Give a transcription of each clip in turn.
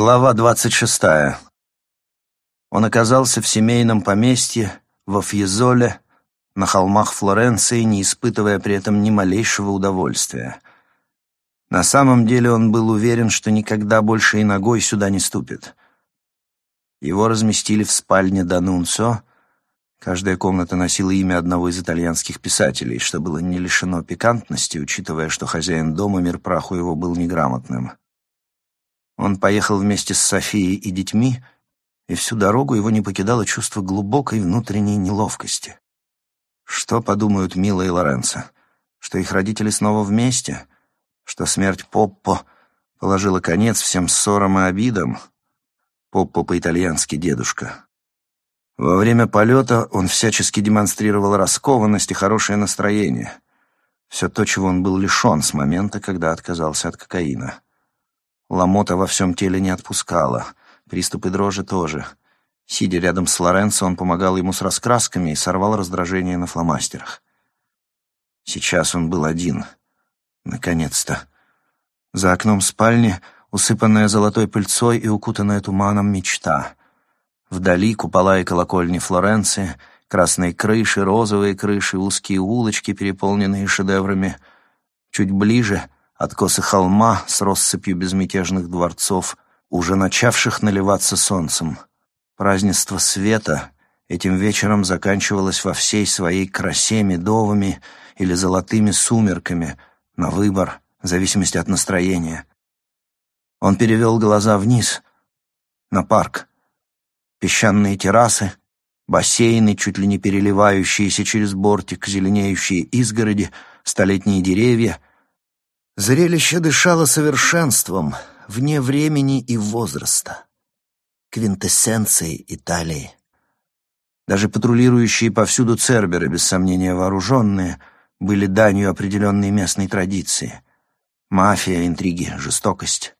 Глава двадцать шестая. Он оказался в семейном поместье во Фьезоле, на холмах Флоренции, не испытывая при этом ни малейшего удовольствия. На самом деле он был уверен, что никогда больше и ногой сюда не ступит. Его разместили в спальне Данунцо. Каждая комната носила имя одного из итальянских писателей, что было не лишено пикантности, учитывая, что хозяин дома, мир праху его, был неграмотным. Он поехал вместе с Софией и детьми, и всю дорогу его не покидало чувство глубокой внутренней неловкости. Что подумают Мила и Лоренцо? Что их родители снова вместе? Что смерть Поппо положила конец всем ссорам и обидам? Поппо по-итальянски «дедушка». Во время полета он всячески демонстрировал раскованность и хорошее настроение. Все то, чего он был лишен с момента, когда отказался от кокаина. Ломота во всем теле не отпускала, приступы дрожи тоже. Сидя рядом с Лоренцо, он помогал ему с раскрасками и сорвал раздражение на фломастерах. Сейчас он был один. Наконец-то. За окном спальни, усыпанная золотой пыльцой и укутанная туманом мечта. Вдали купола и колокольни Флоренции, красные крыши, розовые крыши, узкие улочки, переполненные шедеврами. Чуть ближе — откосы холма с россыпью безмятежных дворцов, уже начавших наливаться солнцем. Празднество света этим вечером заканчивалось во всей своей красе медовыми или золотыми сумерками, на выбор, в зависимости от настроения. Он перевел глаза вниз, на парк. Песчаные террасы, бассейны, чуть ли не переливающиеся через бортик, зеленеющие изгороди, столетние деревья — Зрелище дышало совершенством, вне времени и возраста, квинтэссенцией Италии. Даже патрулирующие повсюду церберы, без сомнения вооруженные, были данью определенной местной традиции. Мафия, интриги, жестокость.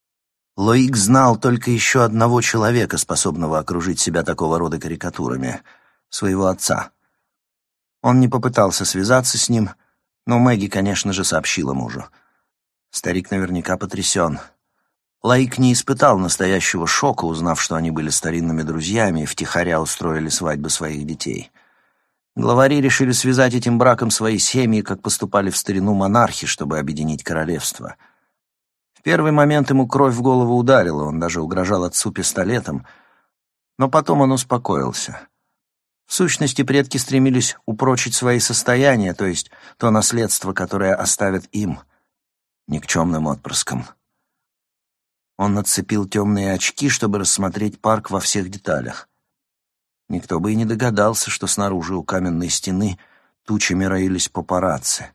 Лоик знал только еще одного человека, способного окружить себя такого рода карикатурами — своего отца. Он не попытался связаться с ним, но Мэгги, конечно же, сообщила мужу — Старик наверняка потрясен. Лаик не испытал настоящего шока, узнав, что они были старинными друзьями и втихаря устроили свадьбы своих детей. Главари решили связать этим браком свои семьи, как поступали в старину монархи, чтобы объединить королевство. В первый момент ему кровь в голову ударила, он даже угрожал отцу пистолетом, но потом он успокоился. В сущности, предки стремились упрочить свои состояния, то есть то наследство, которое оставят им — никчемным отпрыском. Он нацепил темные очки, чтобы рассмотреть парк во всех деталях. Никто бы и не догадался, что снаружи у каменной стены тучами роились папарацци.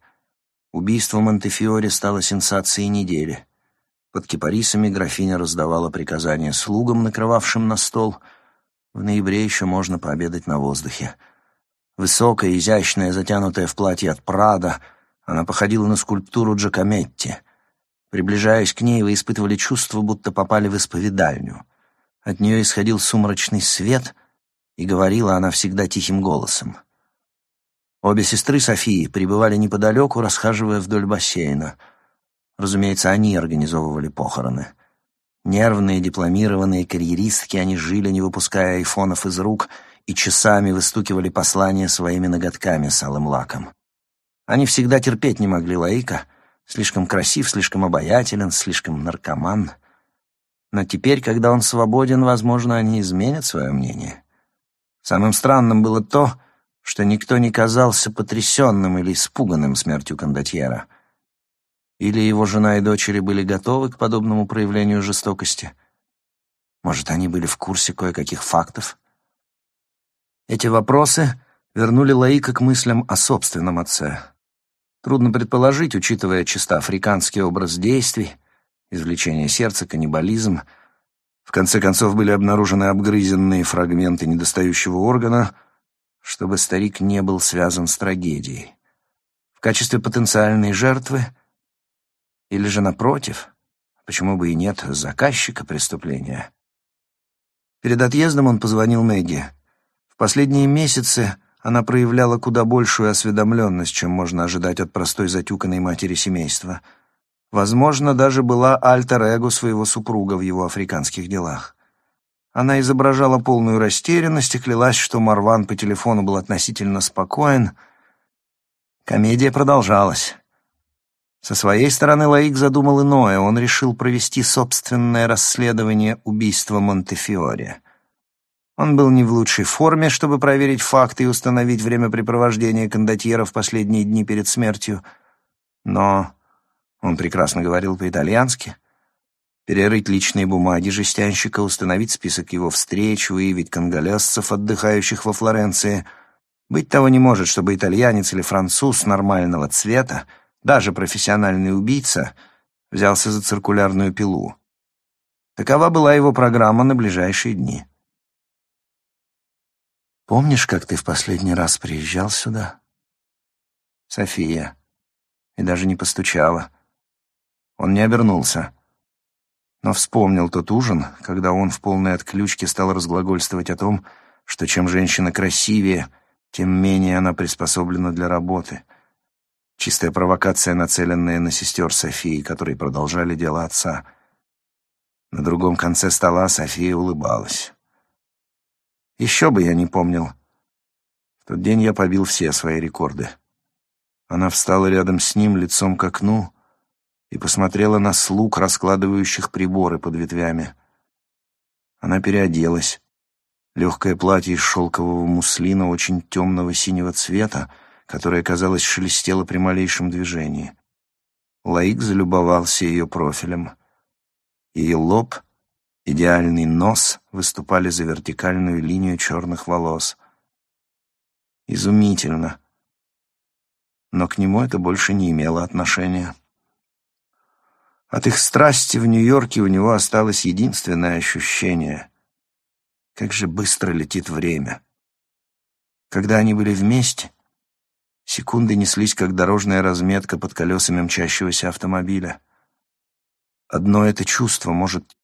Убийство Монтефиоре стало сенсацией недели. Под кипарисами графиня раздавала приказания слугам, накрывавшим на стол. В ноябре еще можно пообедать на воздухе. Высокая, изящная, затянутая в платье от Прада — она походила на скульптуру Джакометти. Приближаясь к ней, вы испытывали чувство, будто попали в исповедальню. От нее исходил сумрачный свет, и говорила она всегда тихим голосом. Обе сестры Софии пребывали неподалеку, расхаживая вдоль бассейна. Разумеется, они организовывали похороны. Нервные, дипломированные карьеристки, они жили, не выпуская айфонов из рук, и часами выстукивали послания своими ноготками с алым лаком. Они всегда терпеть не могли Лаика. Слишком красив, слишком обаятелен, слишком наркоман. Но теперь, когда он свободен, возможно, они изменят свое мнение. Самым странным было то, что никто не казался потрясенным или испуганным смертью кондотьера. Или его жена и дочери были готовы к подобному проявлению жестокости. Может, они были в курсе кое-каких фактов? Эти вопросы вернули Лаика к мыслям о собственном отце. Трудно предположить, учитывая чисто африканский образ действий, извлечение сердца, каннибализм. В конце концов были обнаружены обгрызенные фрагменты недостающего органа, чтобы старик не был связан с трагедией. В качестве потенциальной жертвы или же напротив, почему бы и нет, заказчика преступления. Перед отъездом он позвонил Мэгги. В последние месяцы она проявляла куда большую осведомленность, чем можно ожидать от простой затюканной матери семейства. Возможно, даже была альтер-эго своего супруга в его африканских делах. Она изображала полную растерянность и клялась, что Марван по телефону был относительно спокоен. Комедия продолжалась. Со своей стороны Лаик задумал иное. Он решил провести собственное расследование убийства Монтефиоре. Он был не в лучшей форме, чтобы проверить факты и установить времяпрепровождение кондотьера в последние дни перед смертью. Но он прекрасно говорил по-итальянски. Перерыть личные бумаги жестянщика, установить список его встреч, выявить конголезцев, отдыхающих во Флоренции. Быть того не может, чтобы итальянец или француз нормального цвета даже профессиональный убийца взялся за циркулярную пилу. Такова была его программа на ближайшие дни. «Помнишь, как ты в последний раз приезжал сюда?» «София». И даже не постучала. Он не обернулся. Но вспомнил тот ужин, когда он в полной отключке стал разглагольствовать о том, что чем женщина красивее, тем менее она приспособлена для работы — Чистая провокация, нацеленная на сестер Софии, которые продолжали дело отца. На другом конце стола София улыбалась. Еще бы я не помнил. В тот день я побил все свои рекорды. Она встала рядом с ним, лицом к окну, и посмотрела на слуг, раскладывающих приборы под ветвями. Она переоделась. Легкое платье из шелкового муслина очень темного синего цвета — которая, казалось, шелестела при малейшем движении. Лаик залюбовался ее профилем. Ее лоб, идеальный нос выступали за вертикальную линию черных волос. Изумительно. Но к нему это больше не имело отношения. От их страсти в Нью-Йорке у него осталось единственное ощущение. Как же быстро летит время. Когда они были вместе, Секунды неслись, как дорожная разметка под колесами мчащегося автомобиля. Одно это чувство, может,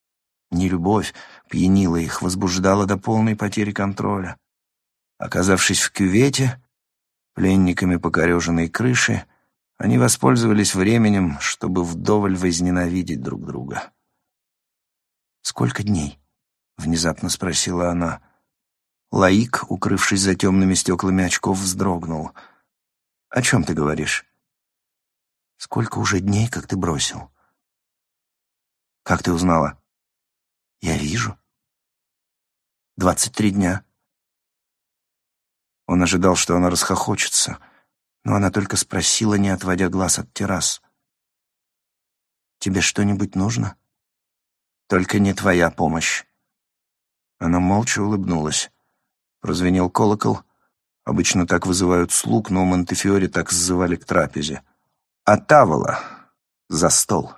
не любовь, пьянило их, возбуждало до полной потери контроля. Оказавшись в кювете, пленниками покореженной крыши, они воспользовались временем, чтобы вдоволь возненавидеть друг друга. «Сколько дней?» — внезапно спросила она. Лаик, укрывшись за темными стеклами очков, вздрогнул — «О чем ты говоришь?» «Сколько уже дней, как ты бросил?» «Как ты узнала?» «Я вижу». «Двадцать три дня». Он ожидал, что она расхохочется, но она только спросила, не отводя глаз от террас. «Тебе что-нибудь нужно?» «Только не твоя помощь». Она молча улыбнулась. Прозвенел колокол, Обычно так вызывают слуг, но Монтефиоре так сзывали к трапезе. А Тавола — за стол.